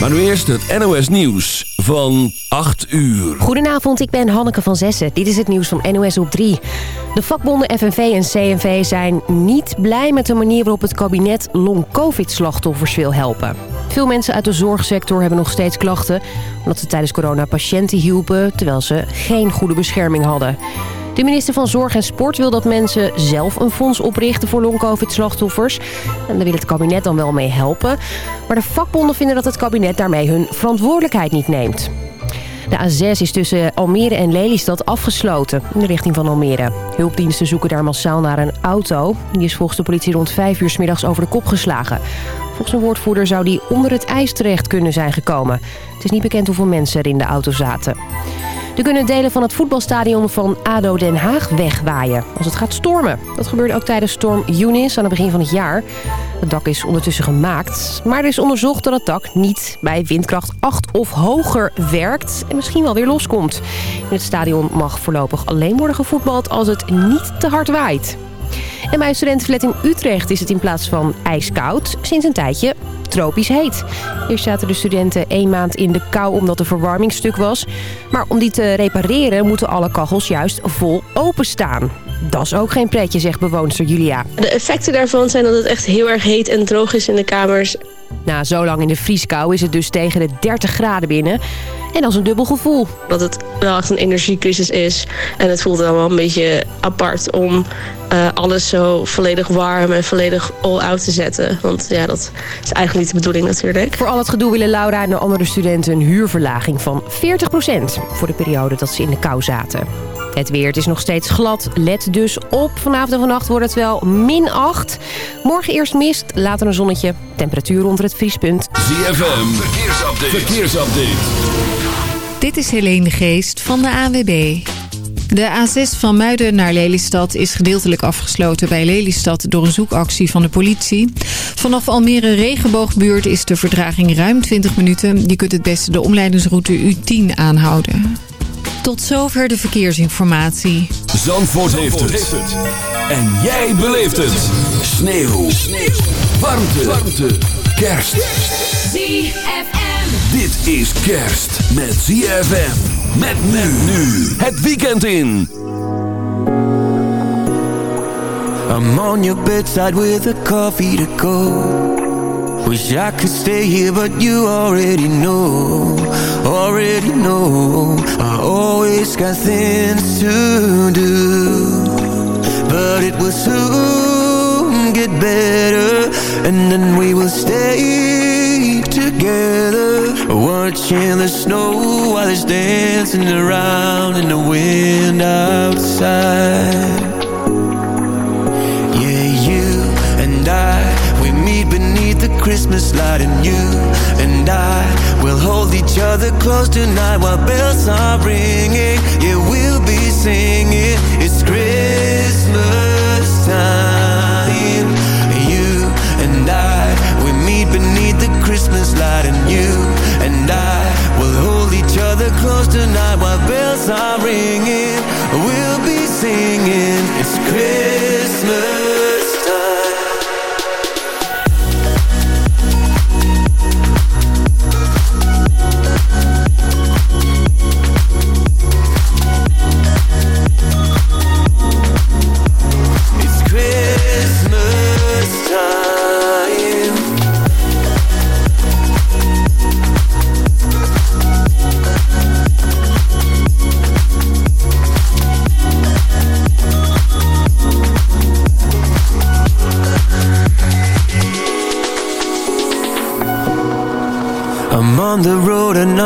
Maar nu eerst het NOS Nieuws van 8 uur. Goedenavond, ik ben Hanneke van Zessen. Dit is het nieuws van NOS op 3. De vakbonden FNV en CNV zijn niet blij met de manier waarop het kabinet long-covid-slachtoffers wil helpen. Veel mensen uit de zorgsector hebben nog steeds klachten... omdat ze tijdens corona patiënten hielpen... terwijl ze geen goede bescherming hadden. De minister van Zorg en Sport wil dat mensen zelf een fonds oprichten voor long-covid-slachtoffers. En daar wil het kabinet dan wel mee helpen. Maar de vakbonden vinden dat het kabinet daarmee hun verantwoordelijkheid niet neemt. De A6 is tussen Almere en Lelystad afgesloten in de richting van Almere. Hulpdiensten zoeken daar massaal naar een auto. Die is volgens de politie rond 5 uur s middags over de kop geslagen. Volgens een woordvoerder zou die onder het ijs terecht kunnen zijn gekomen. Het is niet bekend hoeveel mensen er in de auto zaten. Er kunnen delen van het voetbalstadion van ADO Den Haag wegwaaien als het gaat stormen. Dat gebeurde ook tijdens storm Eunice aan het begin van het jaar. Het dak is ondertussen gemaakt, maar er is onderzocht dat het dak niet bij windkracht 8 of hoger werkt en misschien wel weer loskomt. In het stadion mag voorlopig alleen worden gevoetbald als het niet te hard waait. En bij een studentenflat in Utrecht is het in plaats van ijskoud sinds een tijdje tropisch heet. Eerst zaten de studenten één maand in de kou omdat de verwarming stuk was. Maar om die te repareren moeten alle kachels juist vol openstaan. Dat is ook geen pretje, zegt bewoonster Julia. De effecten daarvan zijn dat het echt heel erg heet en droog is in de kamers. Na zo lang in de vrieskou is het dus tegen de 30 graden binnen. En dat is een dubbel gevoel. Dat het wel echt een energiecrisis is. En het voelt dan wel een beetje apart om uh, alles zo volledig warm en volledig all-out te zetten. Want ja, dat is eigenlijk niet de bedoeling natuurlijk. Voor al het gedoe willen Laura en de andere studenten een huurverlaging van 40% voor de periode dat ze in de kou zaten. Het weer, het is nog steeds glad. Let dus op. Vanavond en vannacht wordt het wel min 8. Morgen eerst mist, later een zonnetje. Temperatuur onder het vriespunt. ZFM, verkeersupdate. verkeersupdate. Dit is Helene Geest van de AWB. De A6 van Muiden naar Lelystad is gedeeltelijk afgesloten bij Lelystad door een zoekactie van de politie. Vanaf Almere Regenboogbuurt is de verdraging ruim 20 minuten. Je kunt het beste de omleidingsroute U10 aanhouden. Tot zover de verkeersinformatie. Zandvoort, heeft, het. En jij beleeft het. Sneeuw. Sneeuw. Warmte. Warmte. Kerst. ZFM. Dit is kerst met ZFM. Met men nu. Het weekend in. I'm on your bedside with a coffee to go. Wish I could stay here but you already know Already know I always got things to do But it will soon better And then we will stay together Watching the snow while it's dancing around In the wind outside. Yeah, you and I We meet beneath the Christmas light And you and I We'll hold each other close tonight While bells are ringing. Yeah, we'll be singing. It's Christmas time Christmas light And you and I will hold each other close tonight While bells are ringing. We'll be singing. It's Christmas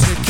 for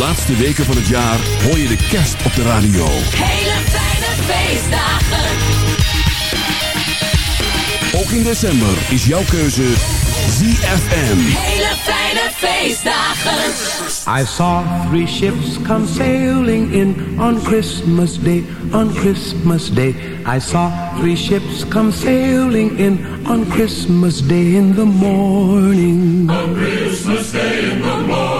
laatste weken van het jaar hoor je de kerst op de radio. Hele fijne feestdagen. Ook in december is jouw keuze ZFM. Hele fijne feestdagen. I saw three ships come sailing in on Christmas Day, on Christmas Day. I saw three ships come sailing in on Christmas Day in the morning. On Christmas Day in the morning.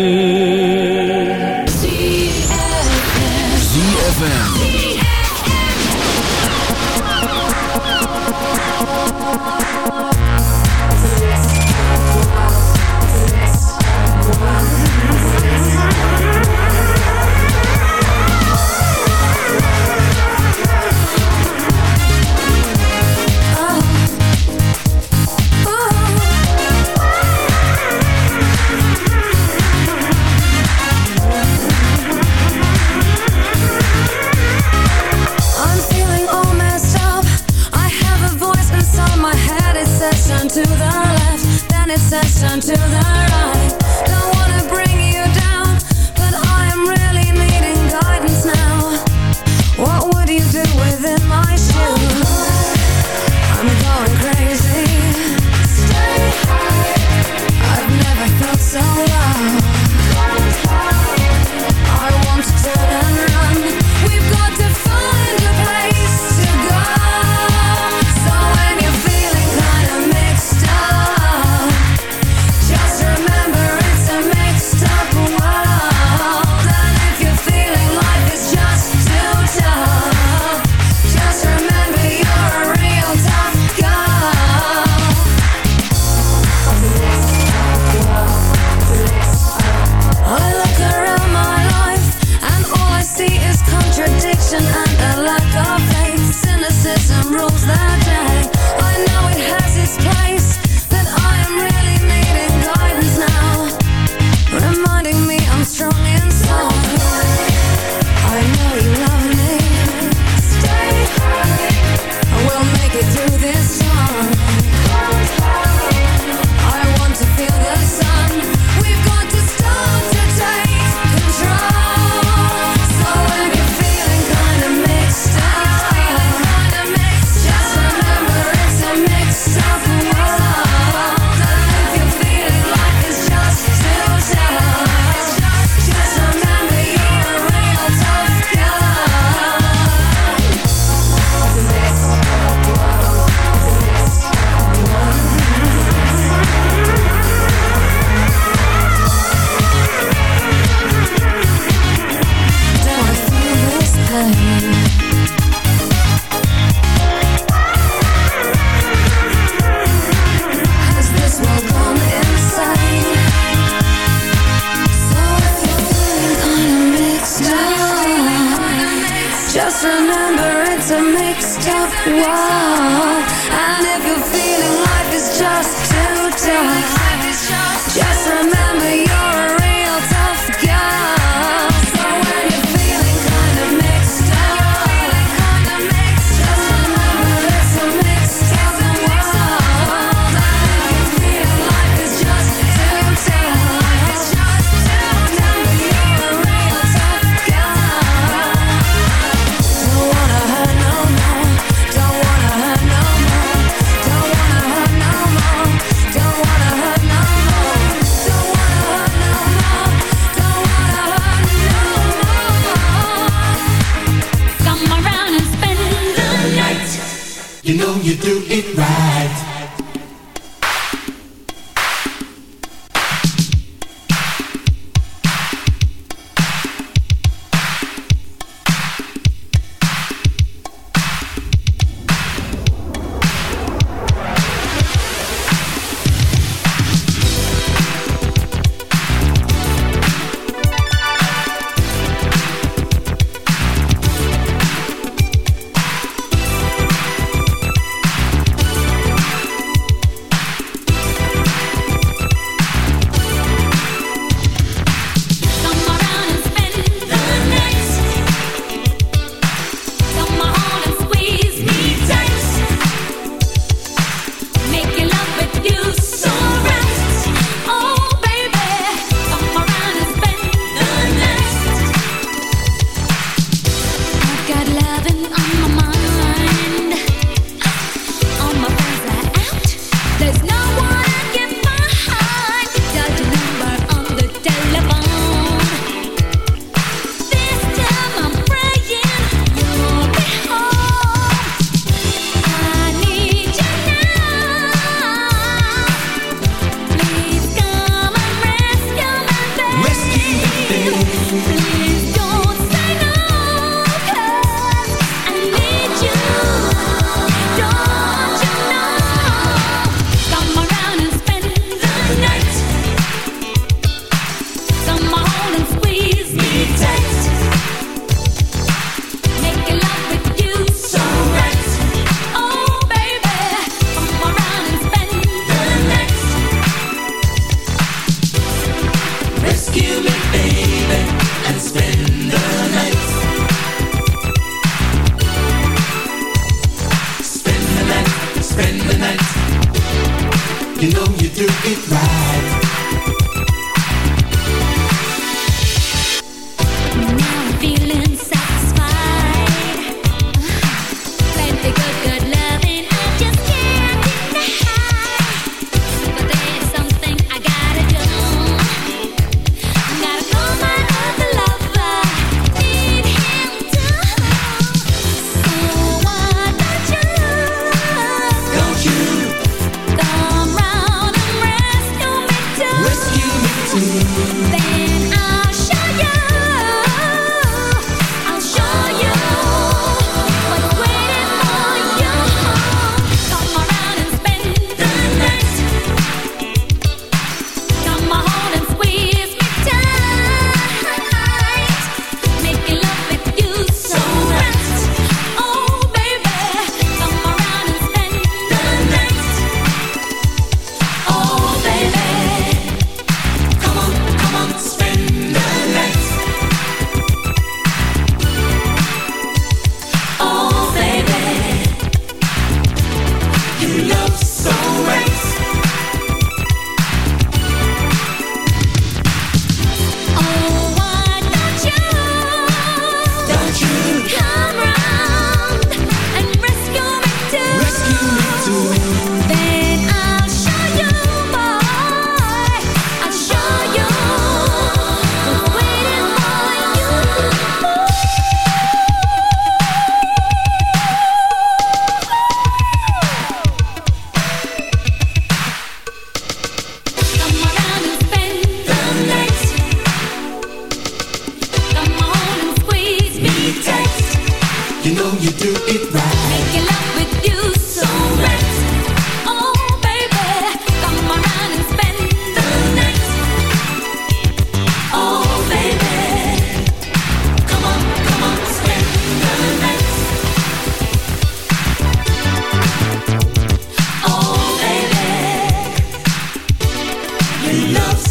enough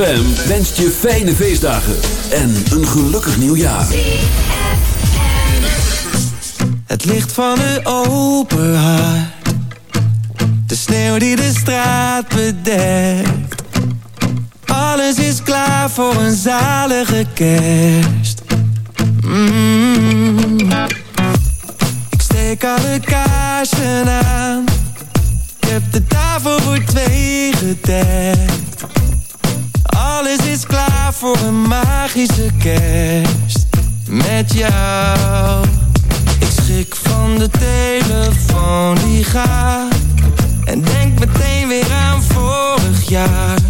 ZFM wenst je fijne feestdagen en een gelukkig nieuwjaar. Het licht van een open hart. De sneeuw die de straat bedekt. Alles is klaar voor een zalige kerst. Mm. Ik steek alle kaarsen aan. Ik heb de tafel voor twee gedekt alles is klaar voor een magische kerst met jou. Ik schrik van de telefoon die gaat en denk meteen weer aan vorig jaar.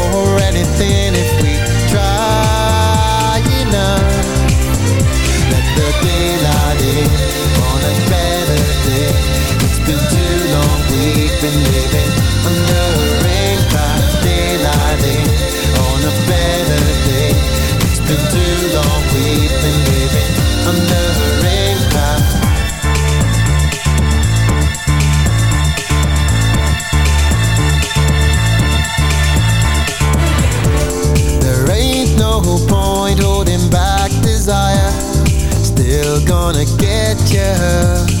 been living under a rain cloud. Daylight in on a better day. It's been too long, we've been living under a rain cloud. There ain't no point holding back desire. Still gonna get you.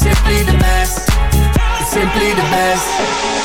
simply the best, simply the best.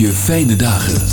je fijne dagen.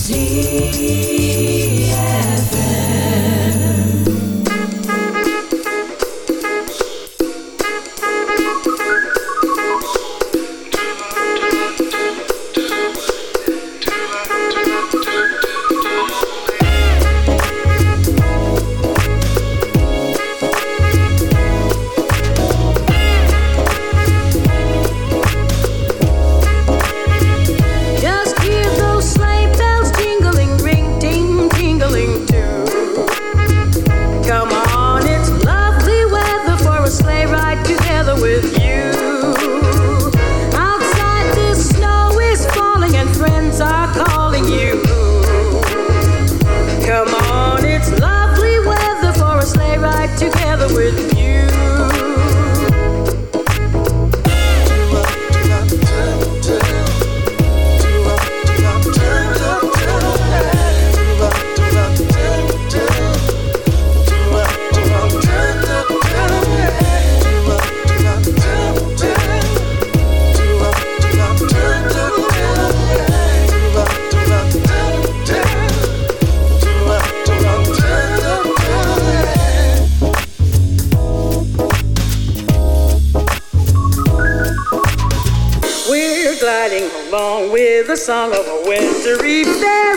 song of a wintry day.